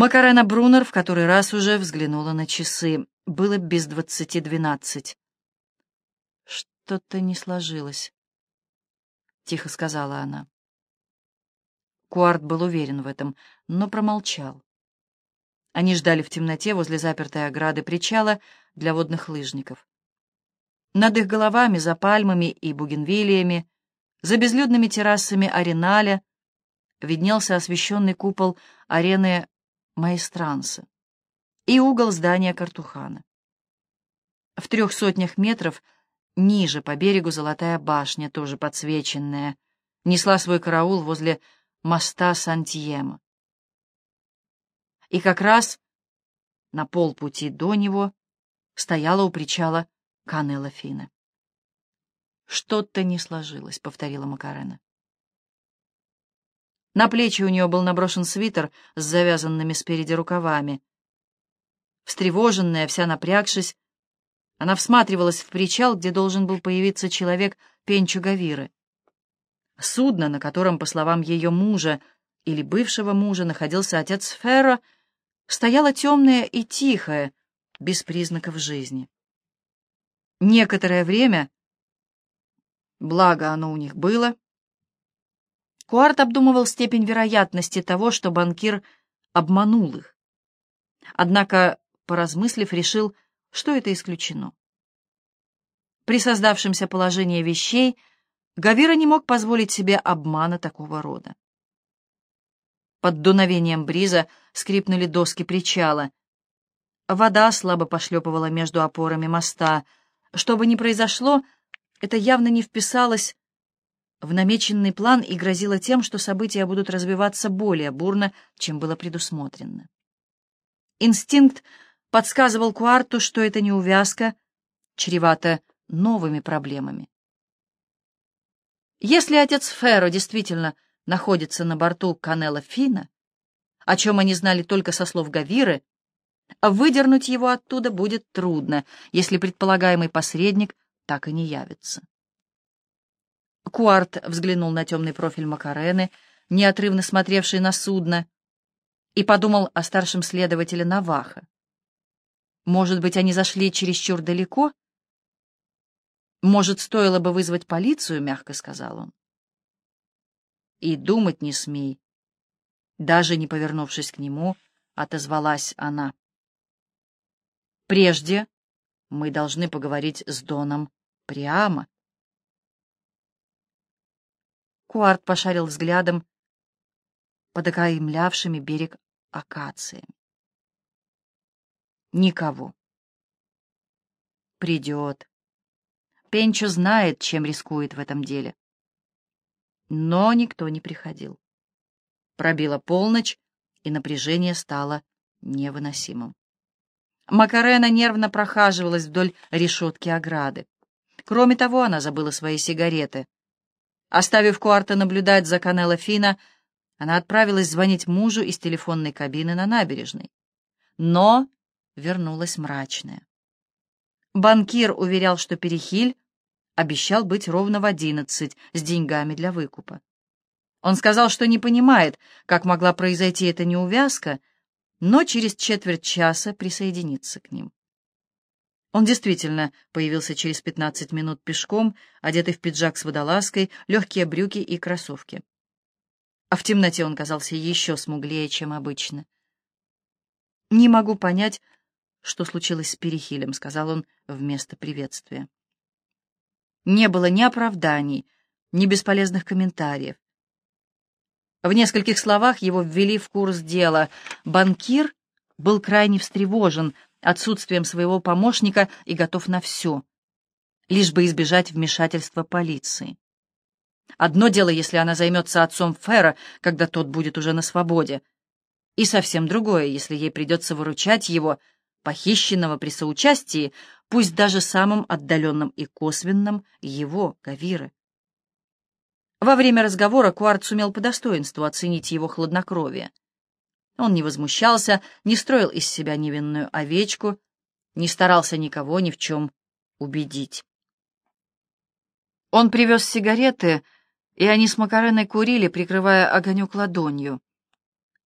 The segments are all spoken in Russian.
Макарена Брунер в который раз уже взглянула на часы. Было без двадцати двенадцать. «Что-то не сложилось», — тихо сказала она. Куарт был уверен в этом, но промолчал. Они ждали в темноте возле запертой ограды причала для водных лыжников. Над их головами, за пальмами и бугенвилиями, за безлюдными террасами Ареналя виднелся освещенный купол арены Маэстранса и угол здания Картухана. В трех сотнях метров ниже по берегу Золотая башня, тоже подсвеченная, несла свой караул возле моста Сантьема. И как раз на полпути до него стояла у причала Канелла Фина. «Что-то не сложилось», — повторила Макарена. На плечи у нее был наброшен свитер с завязанными спереди рукавами. Встревоженная, вся напрягшись, она всматривалась в причал, где должен был появиться человек Пенчу Гавиры. Судно, на котором, по словам ее мужа или бывшего мужа, находился отец Ферро, стояло темное и тихое, без признаков жизни. Некоторое время, благо оно у них было, Куарт обдумывал степень вероятности того, что банкир обманул их. Однако, поразмыслив, решил, что это исключено. При создавшемся положении вещей Гавира не мог позволить себе обмана такого рода. Под дуновением бриза скрипнули доски причала. Вода слабо пошлепывала между опорами моста. Что бы ни произошло, это явно не вписалось в намеченный план и грозило тем, что события будут развиваться более бурно, чем было предусмотрено. Инстинкт подсказывал Куарту, что это не увязка, чревато новыми проблемами. Если отец Ферро действительно находится на борту Канела Фина, о чем они знали только со слов Гавиры, выдернуть его оттуда будет трудно, если предполагаемый посредник так и не явится. Куарт взглянул на темный профиль Макарены, неотрывно смотревший на судно, и подумал о старшем следователе Наваха. Может быть, они зашли чересчур далеко? Может, стоило бы вызвать полицию, мягко сказал он. И думать не смей. Даже не повернувшись к нему, отозвалась она. Прежде мы должны поговорить с Доном прямо. Куарт пошарил взглядом под окаймлявшими берег акациями. Никого. Придет. Пенчо знает, чем рискует в этом деле. Но никто не приходил. Пробила полночь, и напряжение стало невыносимым. Макарена нервно прохаживалась вдоль решетки ограды. Кроме того, она забыла свои сигареты — Оставив Куарта наблюдать за Канелло Фина, она отправилась звонить мужу из телефонной кабины на набережной. Но вернулась мрачная. Банкир уверял, что Перехиль обещал быть ровно в одиннадцать с деньгами для выкупа. Он сказал, что не понимает, как могла произойти эта неувязка, но через четверть часа присоединиться к ним. Он действительно появился через пятнадцать минут пешком, одетый в пиджак с водолазкой, легкие брюки и кроссовки. А в темноте он казался еще смуглее, чем обычно. «Не могу понять, что случилось с Перехилем», — сказал он вместо приветствия. Не было ни оправданий, ни бесполезных комментариев. В нескольких словах его ввели в курс дела. Банкир был крайне встревожен — отсутствием своего помощника и готов на все, лишь бы избежать вмешательства полиции. Одно дело, если она займется отцом Фера, когда тот будет уже на свободе, и совсем другое, если ей придется выручать его, похищенного при соучастии, пусть даже самым отдаленным и косвенным, его, Гавиры. Во время разговора Куарт сумел по достоинству оценить его хладнокровие. Он не возмущался, не строил из себя невинную овечку, не старался никого ни в чем убедить. Он привез сигареты, и они с Макареной курили, прикрывая огонек ладонью.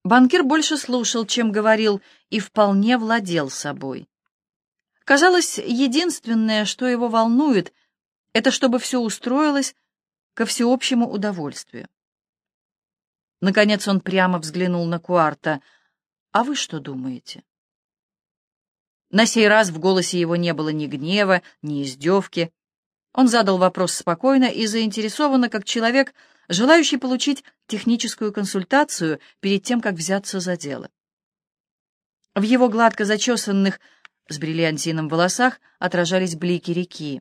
Банкир больше слушал, чем говорил, и вполне владел собой. Казалось, единственное, что его волнует, это чтобы все устроилось ко всеобщему удовольствию. Наконец он прямо взглянул на Куарта. «А вы что думаете?» На сей раз в голосе его не было ни гнева, ни издевки. Он задал вопрос спокойно и заинтересованно, как человек, желающий получить техническую консультацию перед тем, как взяться за дело. В его гладко зачесанных с бриллиантином волосах отражались блики реки.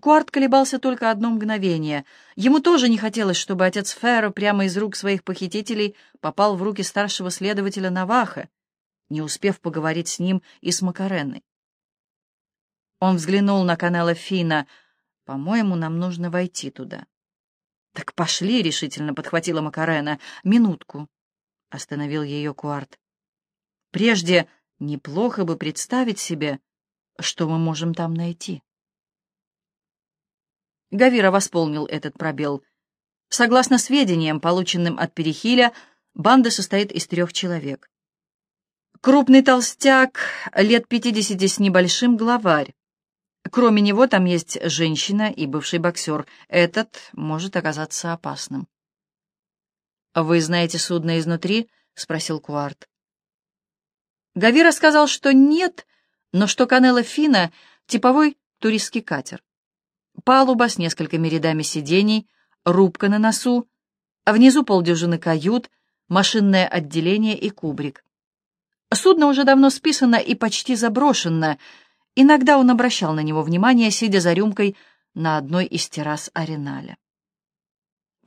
Куарт колебался только одно мгновение. Ему тоже не хотелось, чтобы отец Ферро прямо из рук своих похитителей попал в руки старшего следователя Наваха, не успев поговорить с ним и с Макаренной. Он взглянул на канала Фина. «По-моему, нам нужно войти туда». «Так пошли», — решительно подхватила Макарена. «Минутку», — остановил ее Куарт. «Прежде неплохо бы представить себе, что мы можем там найти». Гавира восполнил этот пробел. Согласно сведениям, полученным от Перехиля, банда состоит из трех человек. Крупный толстяк, лет пятидесяти с небольшим, главарь. Кроме него там есть женщина и бывший боксер. Этот может оказаться опасным. «Вы знаете судно изнутри?» — спросил Куарт. Гавира сказал, что нет, но что Канелла Фина — типовой туристский катер. Палуба с несколькими рядами сидений, рубка на носу, а внизу полдюжины кают, машинное отделение и кубрик. Судно уже давно списано и почти заброшено. Иногда он обращал на него внимание, сидя за рюмкой на одной из террас Ареналя.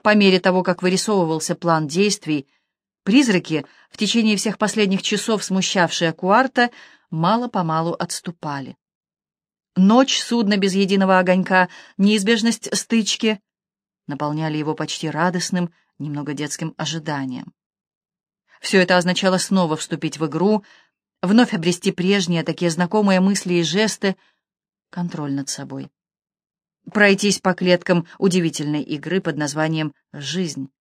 По мере того, как вырисовывался план действий, призраки, в течение всех последних часов смущавшие Куарта, мало-помалу отступали. Ночь, судно без единого огонька, неизбежность стычки наполняли его почти радостным, немного детским ожиданием. Все это означало снова вступить в игру, вновь обрести прежние, такие знакомые мысли и жесты, контроль над собой. Пройтись по клеткам удивительной игры под названием «Жизнь».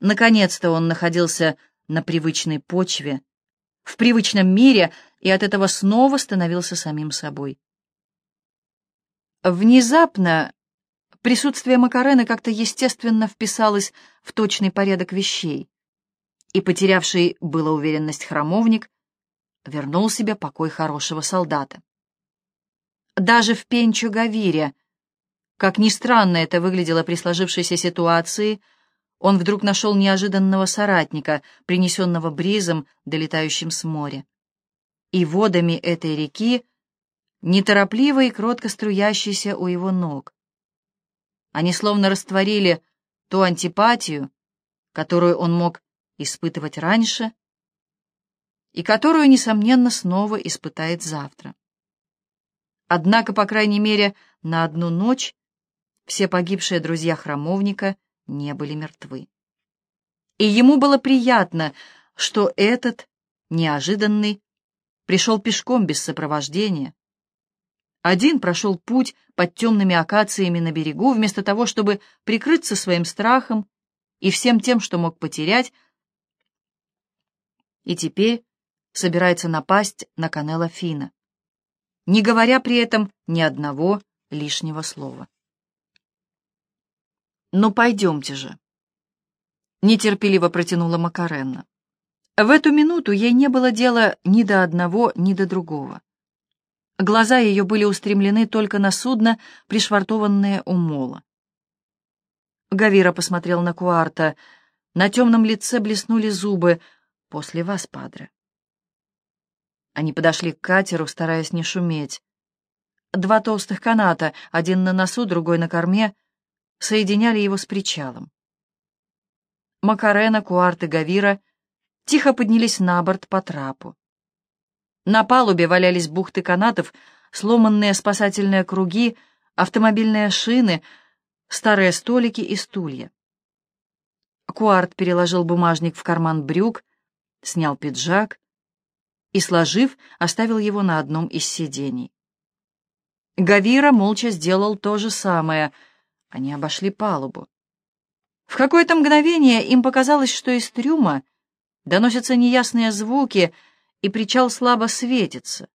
Наконец-то он находился на привычной почве, в привычном мире, и от этого снова становился самим собой. Внезапно присутствие Макарены как-то естественно вписалось в точный порядок вещей, и потерявший было уверенность храмовник вернул себе покой хорошего солдата. Даже в Пенчо-Гавире, как ни странно это выглядело при сложившейся ситуации, — он вдруг нашел неожиданного соратника, принесенного бризом, долетающим с моря. И водами этой реки, неторопливо и кротко струящейся у его ног. Они словно растворили ту антипатию, которую он мог испытывать раньше и которую, несомненно, снова испытает завтра. Однако, по крайней мере, на одну ночь все погибшие друзья храмовника — не были мертвы. И ему было приятно, что этот, неожиданный, пришел пешком без сопровождения. Один прошел путь под темными акациями на берегу, вместо того, чтобы прикрыться своим страхом и всем тем, что мог потерять, и теперь собирается напасть на Канела Фина, не говоря при этом ни одного лишнего слова. «Ну, пойдемте же!» Нетерпеливо протянула Макаренна. В эту минуту ей не было дела ни до одного, ни до другого. Глаза ее были устремлены только на судно, пришвартованное у мола. Гавира посмотрел на Куарта. На темном лице блеснули зубы. «После вас, падре». Они подошли к катеру, стараясь не шуметь. Два толстых каната, один на носу, другой на корме — соединяли его с причалом. Макарена, Куарт и Гавира тихо поднялись на борт по трапу. На палубе валялись бухты канатов, сломанные спасательные круги, автомобильные шины, старые столики и стулья. Куарт переложил бумажник в карман брюк, снял пиджак и, сложив, оставил его на одном из сидений. Гавира молча сделал то же самое — они обошли палубу. В какое-то мгновение им показалось, что из трюма доносятся неясные звуки, и причал слабо светится.